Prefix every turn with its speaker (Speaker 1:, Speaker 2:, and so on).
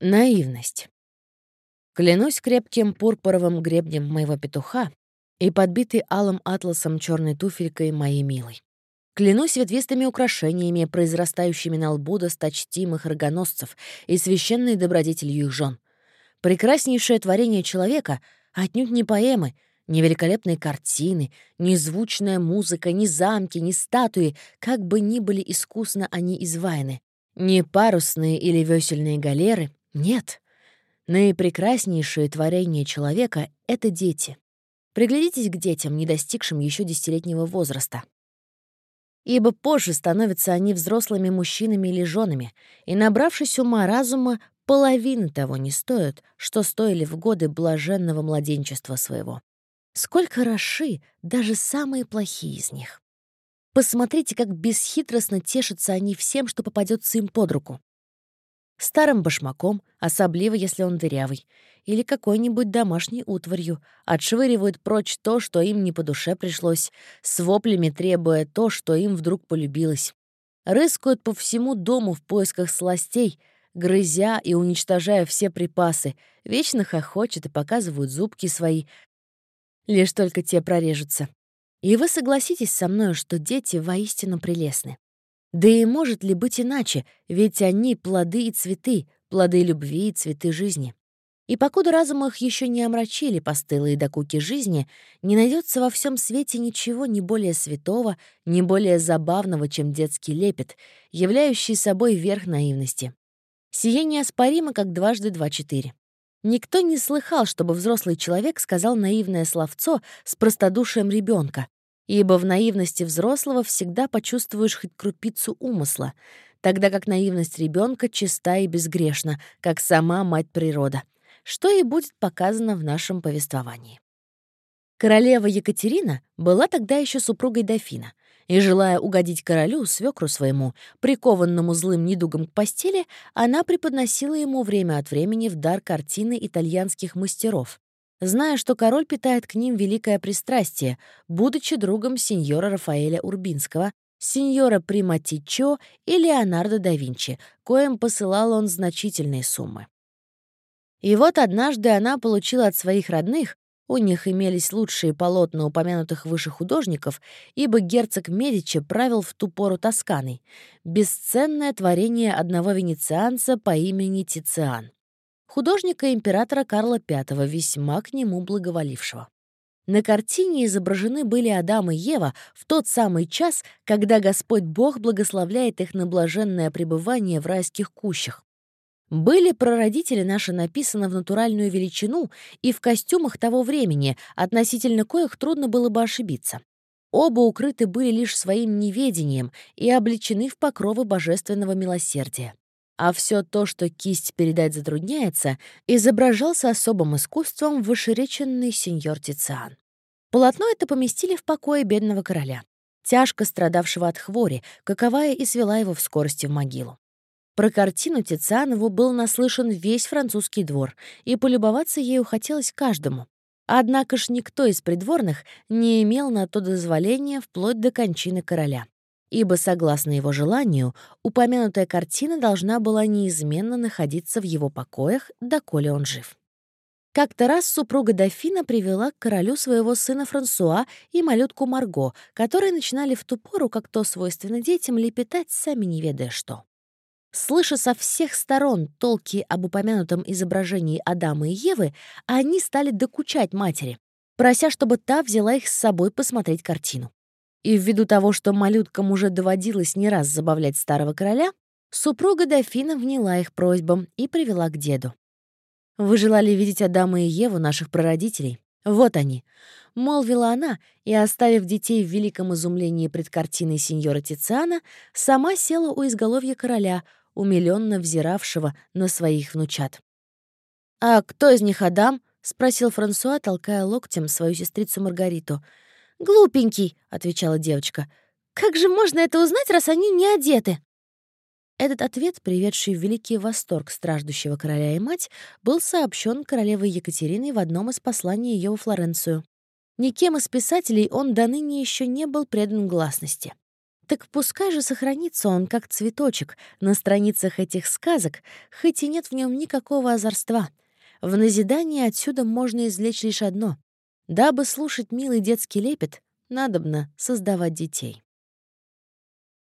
Speaker 1: Наивность. Клянусь крепким пурпуровым гребнем моего петуха и подбитый алым атласом черной туфелькой моей милой. Клянусь ветвистыми украшениями, произрастающими на лбу досточтимых рогоносцев и священной добродетелью их жен. Прекраснейшее творение человека отнюдь не поэмы, ни великолепные картины, ни звучная музыка, ни замки, ни статуи, как бы ни были искусно они изваяны, ни парусные или весельные галеры, нет. Наипрекраснейшее творение человека — это дети. Приглядитесь к детям, не достигшим еще десятилетнего возраста ибо позже становятся они взрослыми мужчинами или женами, и, набравшись ума-разума, половины того не стоят, что стоили в годы блаженного младенчества своего. Сколько хороши даже самые плохие из них. Посмотрите, как бесхитростно тешатся они всем, что попадется им под руку старым башмаком, особливо если он дырявый, или какой-нибудь домашней утварью, отшвыривают прочь то, что им не по душе пришлось, с воплями требуя то, что им вдруг полюбилось. Рыскают по всему дому в поисках сластей, грызя и уничтожая все припасы, вечно хохочут и показывают зубки свои, лишь только те прорежутся. И вы согласитесь со мной, что дети воистину прелестны. Да и может ли быть иначе, ведь они — плоды и цветы, плоды любви и цветы жизни. И покуда разум их еще не омрачили постылые докуки жизни, не найдется во всем свете ничего не более святого, не более забавного, чем детский лепет, являющий собой верх наивности. Сие неоспоримо, как дважды два-четыре. Никто не слыхал, чтобы взрослый человек сказал наивное словцо с простодушием ребенка, ибо в наивности взрослого всегда почувствуешь хоть крупицу умысла, тогда как наивность ребенка чиста и безгрешна, как сама мать природа, что и будет показано в нашем повествовании. Королева Екатерина была тогда еще супругой дофина, и, желая угодить королю, свекру своему, прикованному злым недугом к постели, она преподносила ему время от времени в дар картины итальянских мастеров, зная, что король питает к ним великое пристрастие, будучи другом сеньора Рафаэля Урбинского, сеньора Приматичо и Леонардо да Винчи, коим посылал он значительные суммы. И вот однажды она получила от своих родных, у них имелись лучшие полотна упомянутых выше художников, ибо герцог Медичи правил в ту пору Тосканой, бесценное творение одного венецианца по имени Тициан художника императора Карла V, весьма к нему благоволившего. На картине изображены были Адам и Ева в тот самый час, когда Господь Бог благословляет их на блаженное пребывание в райских кущах. Были прародители наши написаны в натуральную величину и в костюмах того времени, относительно коих трудно было бы ошибиться. Оба укрыты были лишь своим неведением и облечены в покровы божественного милосердия а все то, что кисть передать затрудняется, изображал с особым искусством вышереченный сеньор Тициан. Полотно это поместили в покое бедного короля, тяжко страдавшего от хвори, каковая и свела его в скорости в могилу. Про картину Тицианову был наслышан весь французский двор, и полюбоваться ею хотелось каждому. Однако ж никто из придворных не имел на то дозволения вплоть до кончины короля ибо, согласно его желанию, упомянутая картина должна была неизменно находиться в его покоях, доколе он жив. Как-то раз супруга дофина привела к королю своего сына Франсуа и малютку Марго, которые начинали в ту пору, как то свойственно детям, лепетать сами не ведая что. Слыша со всех сторон толки об упомянутом изображении Адама и Евы, они стали докучать матери, прося, чтобы та взяла их с собой посмотреть картину. И ввиду того, что малюткам уже доводилось не раз забавлять старого короля, супруга дофина вняла их просьбам и привела к деду. «Вы желали видеть Адама и Еву, наших прародителей? Вот они!» — молвила она, и, оставив детей в великом изумлении пред картиной сеньора Тициана, сама села у изголовья короля, умилённо взиравшего на своих внучат. «А кто из них Адам?» — спросил Франсуа, толкая локтем свою сестрицу Маргариту — «Глупенький», — отвечала девочка. «Как же можно это узнать, раз они не одеты?» Этот ответ, приведший в великий восторг страждущего короля и мать, был сообщен королевой Екатериной в одном из посланий ее во Флоренцию. Никем из писателей он до ныне еще не был предан гласности. Так пускай же сохранится он как цветочек на страницах этих сказок, хоть и нет в нем никакого озорства. В назидание отсюда можно извлечь лишь одно. Дабы слушать милый детский лепет, надобно создавать детей.